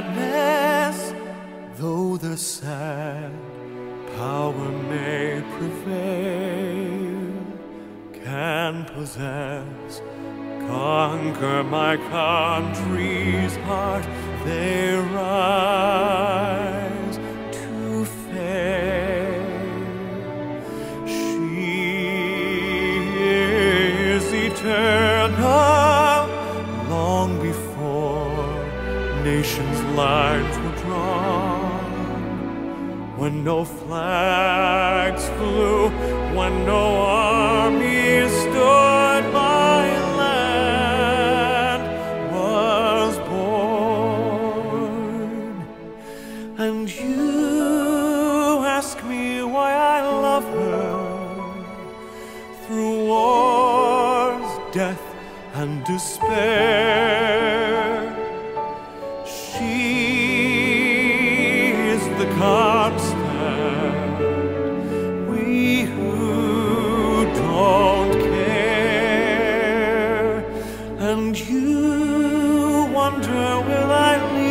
madness, though the sad power may prevail, can possess, conquer my country's heart thereof. Nations' lines were drawn. When no flags flew, when no armies stood, my land was born. And you ask me why I love her through wars, death, and despair. You wonder, will I leave?